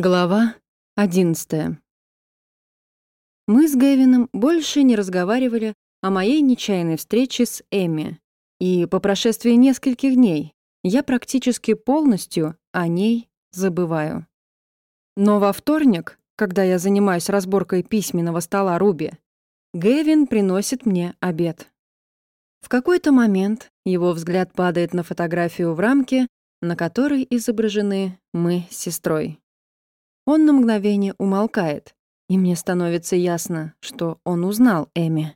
Глава 11 Мы с Гэвином больше не разговаривали о моей нечаянной встрече с Эми, и по прошествии нескольких дней я практически полностью о ней забываю. Но во вторник, когда я занимаюсь разборкой письменного стола Руби, Гэвин приносит мне обед. В какой-то момент его взгляд падает на фотографию в рамке, на которой изображены мы с сестрой. Он на мгновение умолкает, и мне становится ясно, что он узнал Эми.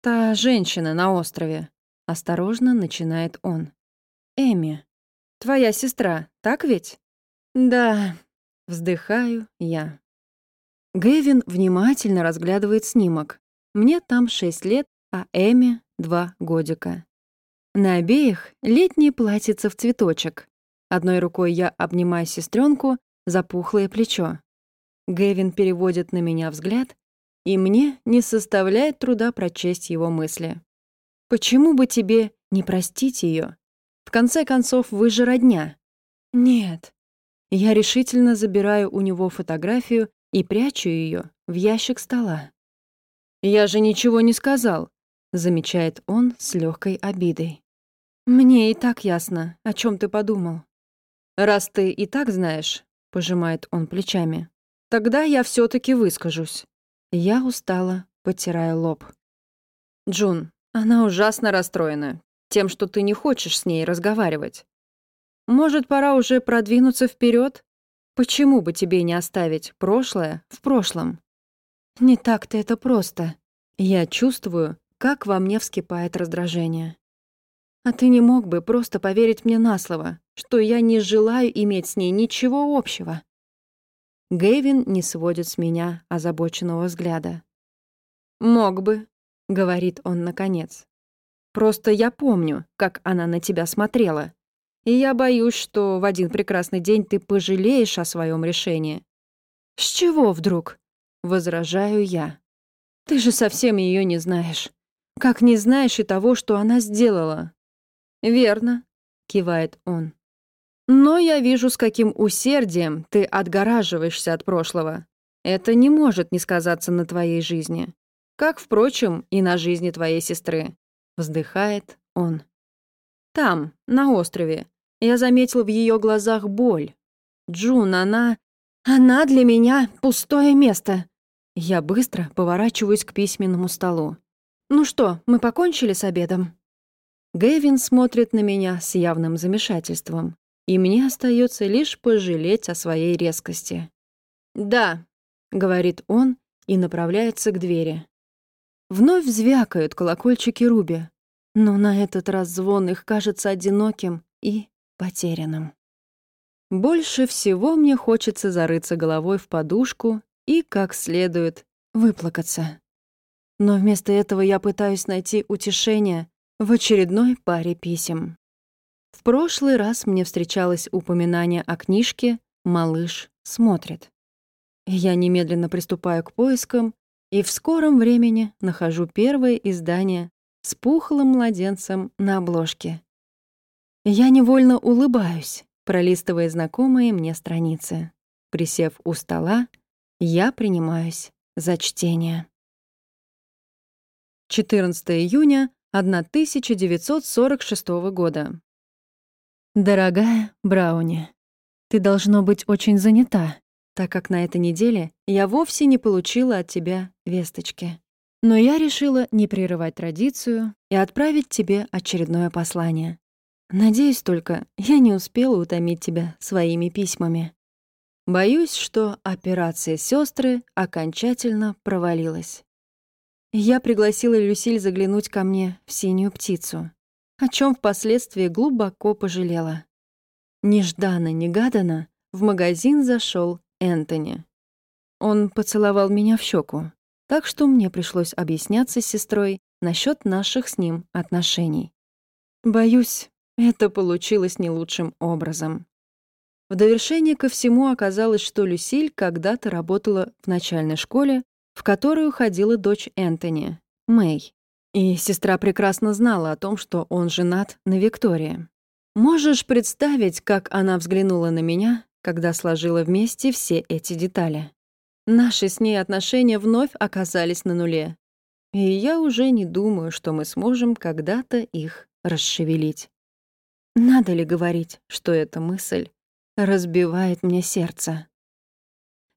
«Та женщина на острове», — осторожно начинает он. «Эми, твоя сестра, так ведь?» «Да», — вздыхаю я. Гэвин внимательно разглядывает снимок. Мне там шесть лет, а Эми — два годика. На обеих летние платьица в цветочек. Одной рукой я обнимаю сестренку, запухлое плечо. Гэвин переводит на меня взгляд, и мне не составляет труда прочесть его мысли. «Почему бы тебе не простить ее? В конце концов, вы же родня». «Нет». Я решительно забираю у него фотографию и прячу ее в ящик стола. «Я же ничего не сказал», — замечает он с легкой обидой. «Мне и так ясно, о чем ты подумал. Раз ты и так знаешь, — пожимает он плечами. «Тогда я все таки выскажусь». Я устала, потирая лоб. «Джун, она ужасно расстроена тем, что ты не хочешь с ней разговаривать. Может, пора уже продвинуться вперед? Почему бы тебе не оставить прошлое в прошлом?» «Не так-то это просто. Я чувствую, как во мне вскипает раздражение. А ты не мог бы просто поверить мне на слово, что я не желаю иметь с ней ничего общего. Гэвин не сводит с меня озабоченного взгляда. «Мог бы», — говорит он наконец. «Просто я помню, как она на тебя смотрела. И я боюсь, что в один прекрасный день ты пожалеешь о своем решении». «С чего вдруг?» — возражаю я. «Ты же совсем ее не знаешь. Как не знаешь и того, что она сделала». «Верно», — кивает он. Но я вижу, с каким усердием ты отгораживаешься от прошлого. Это не может не сказаться на твоей жизни. Как, впрочем, и на жизни твоей сестры. Вздыхает он. Там, на острове, я заметил в ее глазах боль. Джун, она... Она для меня пустое место. Я быстро поворачиваюсь к письменному столу. «Ну что, мы покончили с обедом?» Гэвин смотрит на меня с явным замешательством и мне остается лишь пожалеть о своей резкости. «Да», — говорит он и направляется к двери. Вновь звякают колокольчики Руби, но на этот раз звон их кажется одиноким и потерянным. Больше всего мне хочется зарыться головой в подушку и, как следует, выплакаться. Но вместо этого я пытаюсь найти утешение в очередной паре писем. В прошлый раз мне встречалось упоминание о книжке «Малыш смотрит». Я немедленно приступаю к поискам и в скором времени нахожу первое издание с пухлым младенцем на обложке. Я невольно улыбаюсь, пролистывая знакомые мне страницы. Присев у стола, я принимаюсь за чтение. 14 июня 1946 года. Дорогая Брауни, ты должно быть очень занята, так как на этой неделе я вовсе не получила от тебя весточки. Но я решила не прерывать традицию и отправить тебе очередное послание. Надеюсь только, я не успела утомить тебя своими письмами. Боюсь, что операция сестры окончательно провалилась. Я пригласила Люсиль заглянуть ко мне в синюю птицу о чем впоследствии глубоко пожалела. Нежданно-негаданно в магазин зашел Энтони. Он поцеловал меня в щеку, так что мне пришлось объясняться с сестрой насчет наших с ним отношений. Боюсь, это получилось не лучшим образом. В довершение ко всему оказалось, что Люсиль когда-то работала в начальной школе, в которую ходила дочь Энтони, Мэй. И сестра прекрасно знала о том, что он женат на Виктории. Можешь представить, как она взглянула на меня, когда сложила вместе все эти детали. Наши с ней отношения вновь оказались на нуле. И я уже не думаю, что мы сможем когда-то их расшевелить. Надо ли говорить, что эта мысль разбивает мне сердце?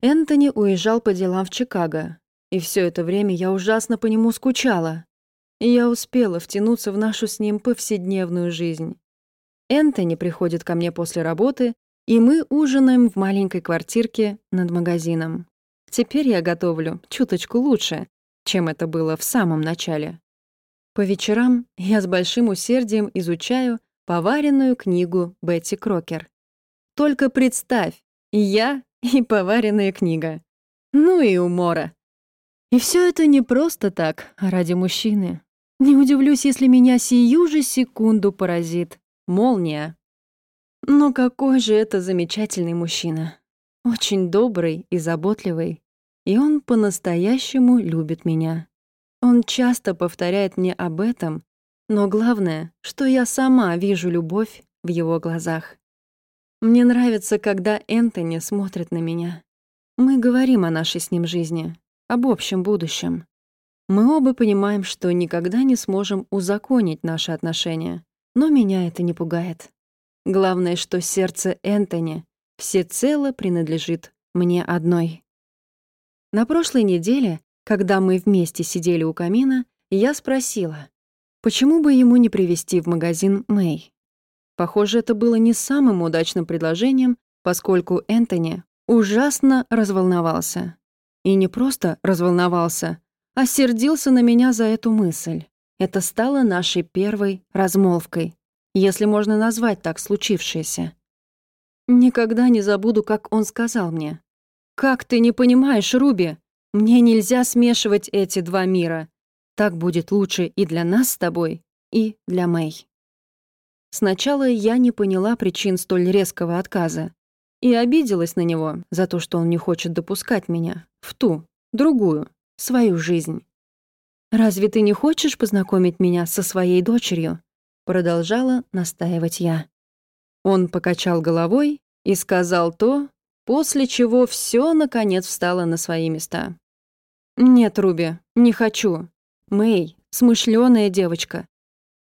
Энтони уезжал по делам в Чикаго, и все это время я ужасно по нему скучала. И я успела втянуться в нашу с ним повседневную жизнь. Энтони приходит ко мне после работы, и мы ужинаем в маленькой квартирке над магазином. Теперь я готовлю чуточку лучше, чем это было в самом начале. По вечерам я с большим усердием изучаю поваренную книгу Бетти Крокер. Только представь, я и поваренная книга. Ну и умора. И все это не просто так, а ради мужчины. Не удивлюсь, если меня сию же секунду поразит молния. Но какой же это замечательный мужчина. Очень добрый и заботливый. И он по-настоящему любит меня. Он часто повторяет мне об этом, но главное, что я сама вижу любовь в его глазах. Мне нравится, когда Энтони смотрит на меня. Мы говорим о нашей с ним жизни, об общем будущем. Мы оба понимаем, что никогда не сможем узаконить наши отношения, но меня это не пугает. Главное, что сердце Энтони всецело принадлежит мне одной. На прошлой неделе, когда мы вместе сидели у камина, я спросила, почему бы ему не привести в магазин Мэй. Похоже, это было не самым удачным предложением, поскольку Энтони ужасно разволновался. И не просто разволновался, а сердился на меня за эту мысль. Это стало нашей первой размолвкой, если можно назвать так случившееся. Никогда не забуду, как он сказал мне. «Как ты не понимаешь, Руби? Мне нельзя смешивать эти два мира. Так будет лучше и для нас с тобой, и для Мэй». Сначала я не поняла причин столь резкого отказа, и обиделась на него за то, что он не хочет допускать меня в ту, другую, свою жизнь. «Разве ты не хочешь познакомить меня со своей дочерью?» Продолжала настаивать я. Он покачал головой и сказал то, после чего все наконец встало на свои места. «Нет, Руби, не хочу. Мэй, смышленая девочка.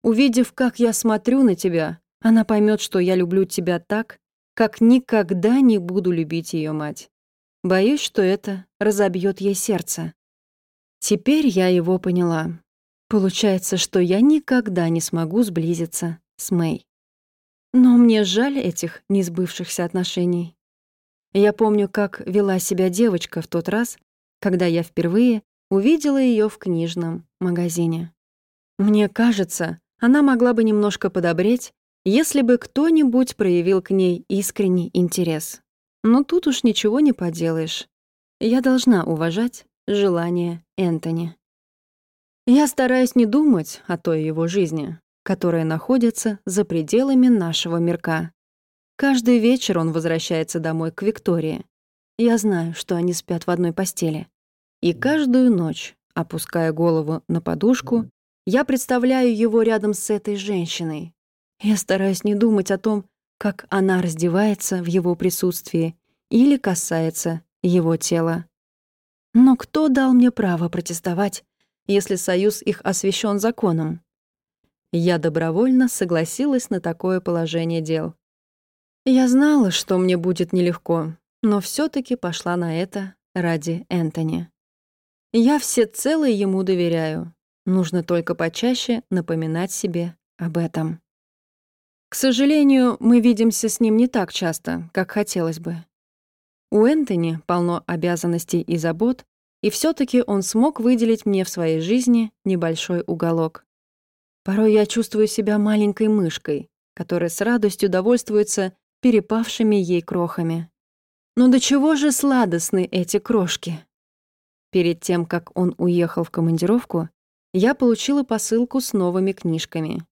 Увидев, как я смотрю на тебя, она поймет, что я люблю тебя так, как никогда не буду любить ее мать. Боюсь, что это разобьет ей сердце. Теперь я его поняла. Получается, что я никогда не смогу сблизиться с Мэй. Но мне жаль этих несбывшихся отношений. Я помню, как вела себя девочка в тот раз, когда я впервые увидела ее в книжном магазине. Мне кажется, она могла бы немножко подобреть, если бы кто-нибудь проявил к ней искренний интерес. Но тут уж ничего не поделаешь. Я должна уважать желание Энтони. Я стараюсь не думать о той его жизни, которая находится за пределами нашего мирка. Каждый вечер он возвращается домой к Виктории. Я знаю, что они спят в одной постели. И каждую ночь, опуская голову на подушку, я представляю его рядом с этой женщиной, я стараюсь не думать о том, как она раздевается в его присутствии или касается его тела. Но кто дал мне право протестовать, если союз их освящен законом? Я добровольно согласилась на такое положение дел. Я знала, что мне будет нелегко, но все таки пошла на это ради Энтони. Я всецело ему доверяю. Нужно только почаще напоминать себе об этом. К сожалению, мы видимся с ним не так часто, как хотелось бы. У Энтони полно обязанностей и забот, и все таки он смог выделить мне в своей жизни небольшой уголок. Порой я чувствую себя маленькой мышкой, которая с радостью довольствуется перепавшими ей крохами. Но до чего же сладостны эти крошки? Перед тем, как он уехал в командировку, я получила посылку с новыми книжками.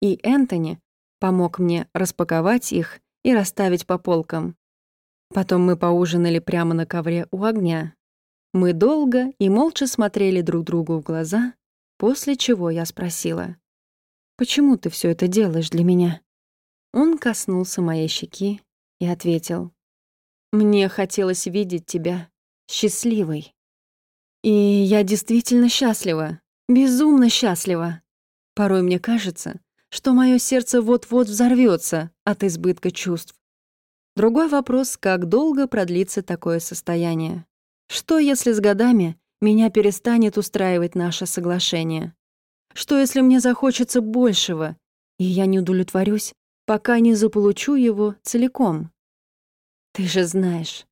И Энтони помог мне распаковать их и расставить по полкам. Потом мы поужинали прямо на ковре у огня. Мы долго и молча смотрели друг другу в глаза, после чего я спросила, «Почему ты все это делаешь для меня?» Он коснулся моей щеки и ответил, Мне хотелось видеть тебя счастливой. И я действительно счастлива, безумно счастлива. Порой мне кажется, что мое сердце вот-вот взорвется от избытка чувств. Другой вопрос, как долго продлится такое состояние. Что, если с годами меня перестанет устраивать наше соглашение? Что, если мне захочется большего, и я не удовлетворюсь, пока не заполучу его целиком? Ты же знаешь,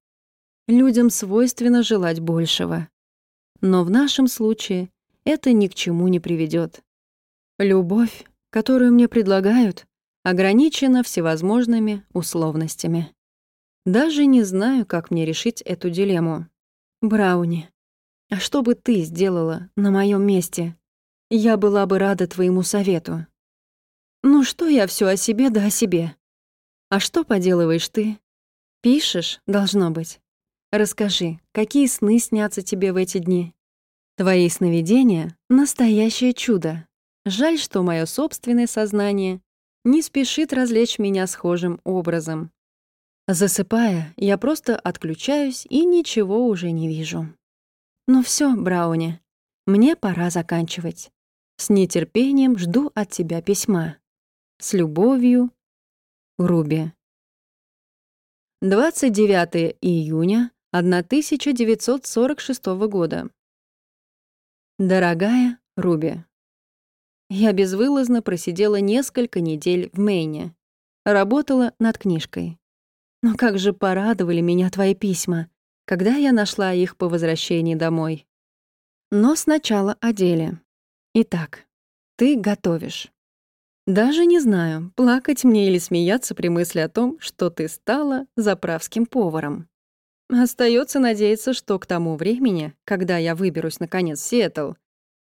людям свойственно желать большего. Но в нашем случае это ни к чему не приведет. Любовь, которую мне предлагают, ограничена всевозможными условностями. Даже не знаю, как мне решить эту дилемму. Брауни, а что бы ты сделала на моем месте? Я была бы рада твоему совету. Ну что я все о себе да о себе? А что поделываешь ты? Пишешь, должно быть. Расскажи, какие сны снятся тебе в эти дни? Твои сновидения — настоящее чудо. Жаль, что мое собственное сознание не спешит развлечь меня схожим образом. Засыпая, я просто отключаюсь и ничего уже не вижу. Ну все, Брауни, мне пора заканчивать. С нетерпением жду от тебя письма. С любовью, Руби. 29 июня 1946 года. Дорогая Руби. Я безвылазно просидела несколько недель в Мэйне. Работала над книжкой. Но как же порадовали меня твои письма, когда я нашла их по возвращении домой. Но сначала о деле. Итак, ты готовишь. Даже не знаю, плакать мне или смеяться при мысли о том, что ты стала заправским поваром. Остается надеяться, что к тому времени, когда я выберусь наконец в Сиэтл,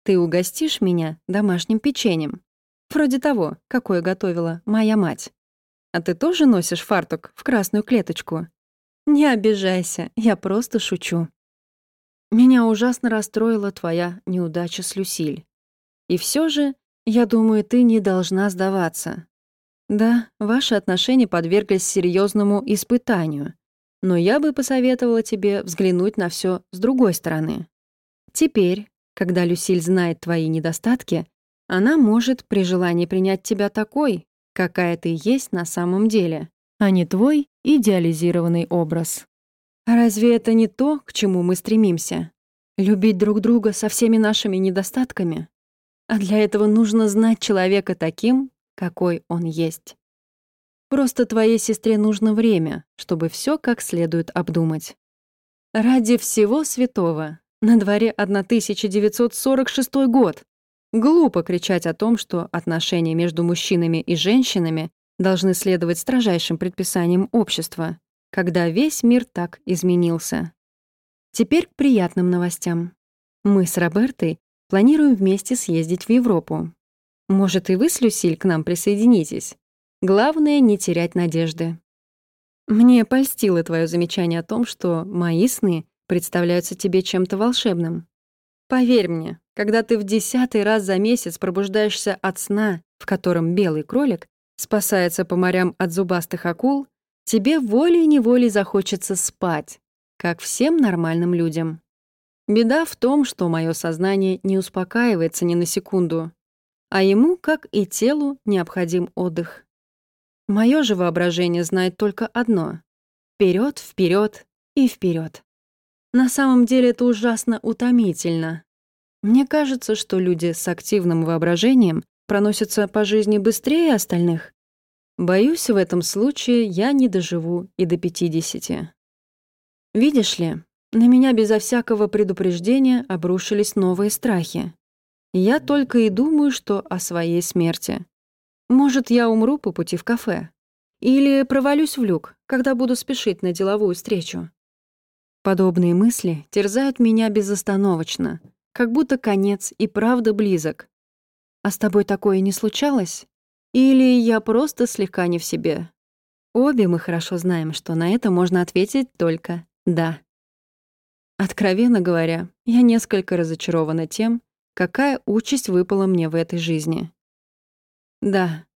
ты угостишь меня домашним печеньем. Вроде того, какое готовила моя мать. А ты тоже носишь фартук в красную клеточку? Не обижайся, я просто шучу. Меня ужасно расстроила твоя неудача с Люсиль. И все же, я думаю, ты не должна сдаваться. Да, ваши отношения подверглись серьезному испытанию, но я бы посоветовала тебе взглянуть на все с другой стороны. Теперь, когда Люсиль знает твои недостатки, она может при желании принять тебя такой, какая ты есть на самом деле, а не твой идеализированный образ. разве это не то, к чему мы стремимся? Любить друг друга со всеми нашими недостатками? А для этого нужно знать человека таким, какой он есть. Просто твоей сестре нужно время, чтобы все как следует обдумать. Ради всего святого, на дворе 1946 год. Глупо кричать о том, что отношения между мужчинами и женщинами должны следовать строжайшим предписаниям общества, когда весь мир так изменился. Теперь к приятным новостям. Мы с Робертой планируем вместе съездить в Европу. Может, и вы с Люсиль к нам присоединитесь? Главное — не терять надежды. Мне польстило твое замечание о том, что мои сны представляются тебе чем-то волшебным. Поверь мне, когда ты в десятый раз за месяц пробуждаешься от сна, в котором белый кролик спасается по морям от зубастых акул, тебе волей-неволей захочется спать, как всем нормальным людям. Беда в том, что мое сознание не успокаивается ни на секунду, а ему, как и телу, необходим отдых. Мое же воображение знает только одно — вперед, вперед и вперед. На самом деле это ужасно утомительно. Мне кажется, что люди с активным воображением проносятся по жизни быстрее остальных. Боюсь, в этом случае я не доживу и до 50. Видишь ли, на меня безо всякого предупреждения обрушились новые страхи. Я только и думаю, что о своей смерти. Может, я умру по пути в кафе. Или провалюсь в люк, когда буду спешить на деловую встречу. Подобные мысли терзают меня безостановочно, как будто конец и правда близок. А с тобой такое не случалось? Или я просто слегка не в себе? Обе мы хорошо знаем, что на это можно ответить только «да». Откровенно говоря, я несколько разочарована тем, какая участь выпала мне в этой жизни. Да,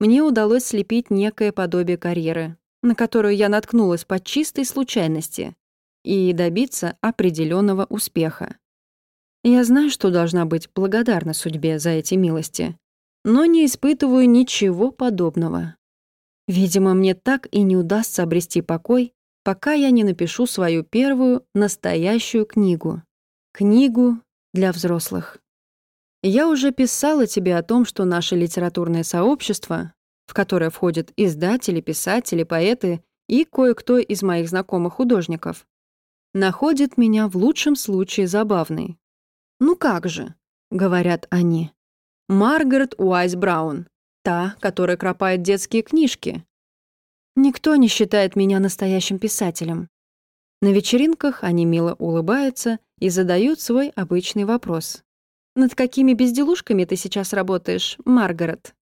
мне удалось слепить некое подобие карьеры, на которую я наткнулась по чистой случайности, и добиться определенного успеха. Я знаю, что должна быть благодарна судьбе за эти милости, но не испытываю ничего подобного. Видимо, мне так и не удастся обрести покой, пока я не напишу свою первую настоящую книгу. Книгу для взрослых. Я уже писала тебе о том, что наше литературное сообщество, в которое входят издатели, писатели, поэты и кое-кто из моих знакомых художников, находит меня в лучшем случае забавной. «Ну как же», — говорят они, — «Маргарет Уайс Браун, та, которая кропает детские книжки. Никто не считает меня настоящим писателем. На вечеринках они мило улыбаются и задают свой обычный вопрос. «Над какими безделушками ты сейчас работаешь, Маргарет?»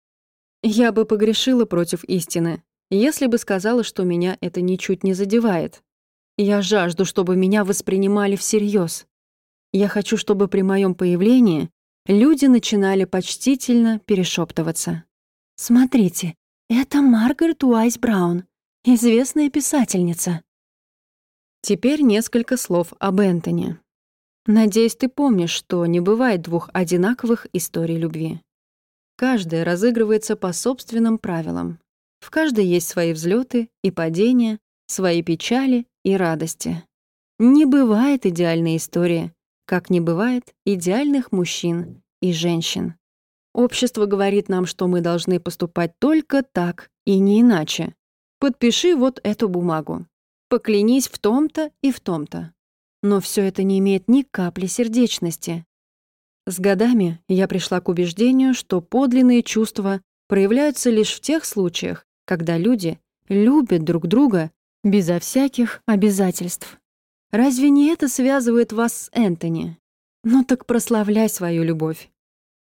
Я бы погрешила против истины, если бы сказала, что меня это ничуть не задевает. Я жажду, чтобы меня воспринимали всерьез. Я хочу, чтобы при моем появлении люди начинали почтительно перешептываться. «Смотрите, это Маргарет Уайс Браун, известная писательница». Теперь несколько слов об Энтони. Надеюсь, ты помнишь, что не бывает двух одинаковых историй любви. Каждая разыгрывается по собственным правилам. В каждой есть свои взлеты и падения, свои печали и радости. Не бывает идеальной истории, как не бывает идеальных мужчин и женщин. Общество говорит нам, что мы должны поступать только так и не иначе. Подпиши вот эту бумагу. Поклянись в том-то и в том-то. Но все это не имеет ни капли сердечности. С годами я пришла к убеждению, что подлинные чувства проявляются лишь в тех случаях, когда люди любят друг друга Безо всяких обязательств. Разве не это связывает вас с Энтони? Ну так прославляй свою любовь.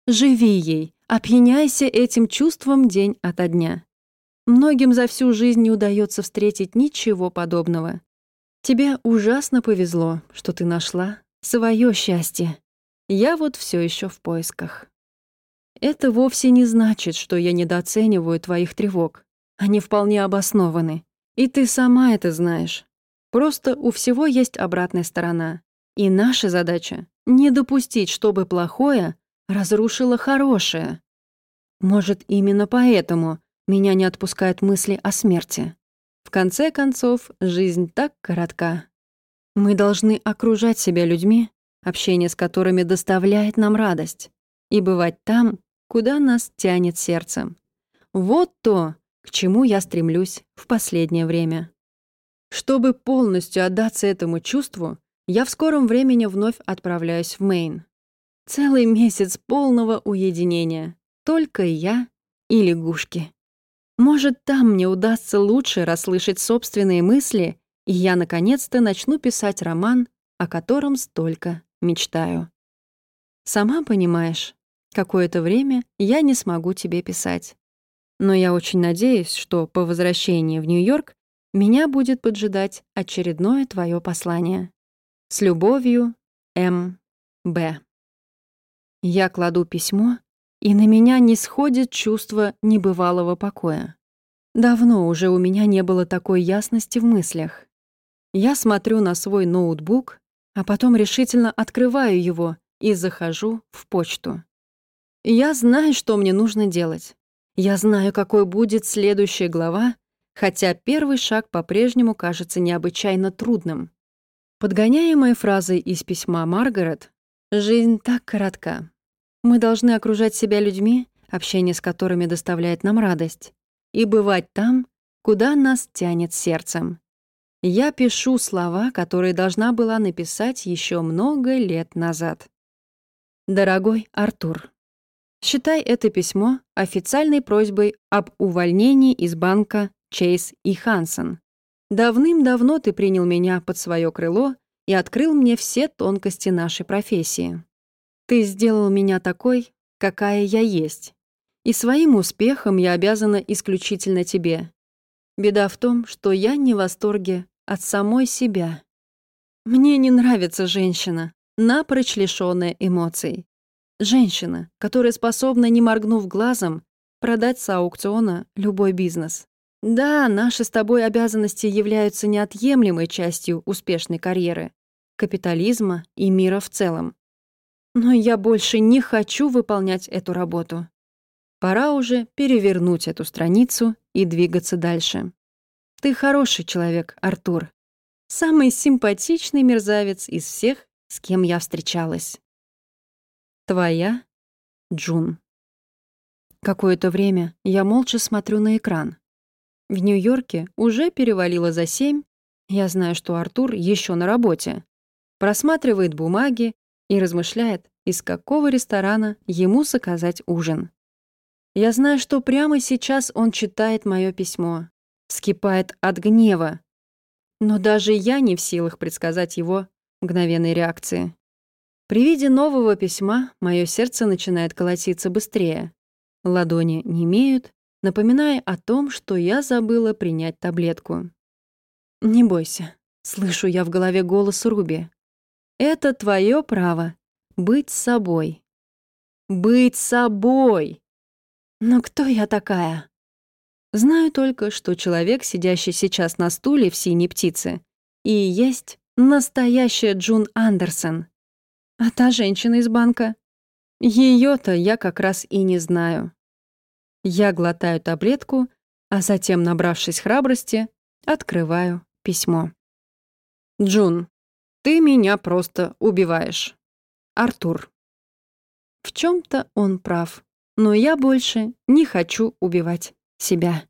Живи ей, опьяняйся этим чувством день ото дня. Многим за всю жизнь не удается встретить ничего подобного. Тебе ужасно повезло, что ты нашла свое счастье. Я вот все еще в поисках. Это вовсе не значит, что я недооцениваю твоих тревог. Они вполне обоснованы. И ты сама это знаешь. Просто у всего есть обратная сторона. И наша задача — не допустить, чтобы плохое разрушило хорошее. Может, именно поэтому меня не отпускают мысли о смерти. В конце концов, жизнь так коротка. Мы должны окружать себя людьми, общение с которыми доставляет нам радость, и бывать там, куда нас тянет сердцем. Вот то, к чему я стремлюсь в последнее время. Чтобы полностью отдаться этому чувству, я в скором времени вновь отправляюсь в Мейн. Целый месяц полного уединения. Только я и лягушки. Может, там мне удастся лучше расслышать собственные мысли, и я наконец-то начну писать роман, о котором столько мечтаю. Сама понимаешь, какое-то время я не смогу тебе писать. Но я очень надеюсь, что по возвращении в Нью-Йорк меня будет поджидать очередное твое послание. С любовью, М. Б. Я кладу письмо, и на меня не сходит чувство небывалого покоя. Давно уже у меня не было такой ясности в мыслях. Я смотрю на свой ноутбук, а потом решительно открываю его и захожу в почту. Я знаю, что мне нужно делать. Я знаю, какой будет следующая глава, хотя первый шаг по-прежнему кажется необычайно трудным. Подгоняемой фразой из письма Маргарет «Жизнь так коротка. Мы должны окружать себя людьми, общение с которыми доставляет нам радость, и бывать там, куда нас тянет сердцем». Я пишу слова, которые должна была написать еще много лет назад. Дорогой Артур, Считай это письмо официальной просьбой об увольнении из банка Чейз и Хансен. Давным-давно ты принял меня под свое крыло и открыл мне все тонкости нашей профессии. Ты сделал меня такой, какая я есть. И своим успехом я обязана исключительно тебе. Беда в том, что я не в восторге от самой себя. Мне не нравится женщина, напрочь лишённая эмоций. Женщина, которая способна, не моргнув глазом, продать с аукциона любой бизнес. Да, наши с тобой обязанности являются неотъемлемой частью успешной карьеры, капитализма и мира в целом. Но я больше не хочу выполнять эту работу. Пора уже перевернуть эту страницу и двигаться дальше. Ты хороший человек, Артур. Самый симпатичный мерзавец из всех, с кем я встречалась. Твоя Джун. Какое-то время я молча смотрю на экран. В Нью-Йорке уже перевалило за семь. Я знаю, что Артур еще на работе. Просматривает бумаги и размышляет, из какого ресторана ему заказать ужин. Я знаю, что прямо сейчас он читает мое письмо, вскипает от гнева. Но даже я не в силах предсказать его мгновенной реакции. При виде нового письма мое сердце начинает колотиться быстрее. Ладони не имеют, напоминая о том, что я забыла принять таблетку. «Не бойся», — слышу я в голове голос Руби. «Это твое право — быть собой». «Быть собой!» Но кто я такая? Знаю только, что человек, сидящий сейчас на стуле в синей птице, и есть настоящая Джун Андерсон. А та женщина из банка? ее то я как раз и не знаю. Я глотаю таблетку, а затем, набравшись храбрости, открываю письмо. «Джун, ты меня просто убиваешь. Артур». В чем то он прав, но я больше не хочу убивать себя.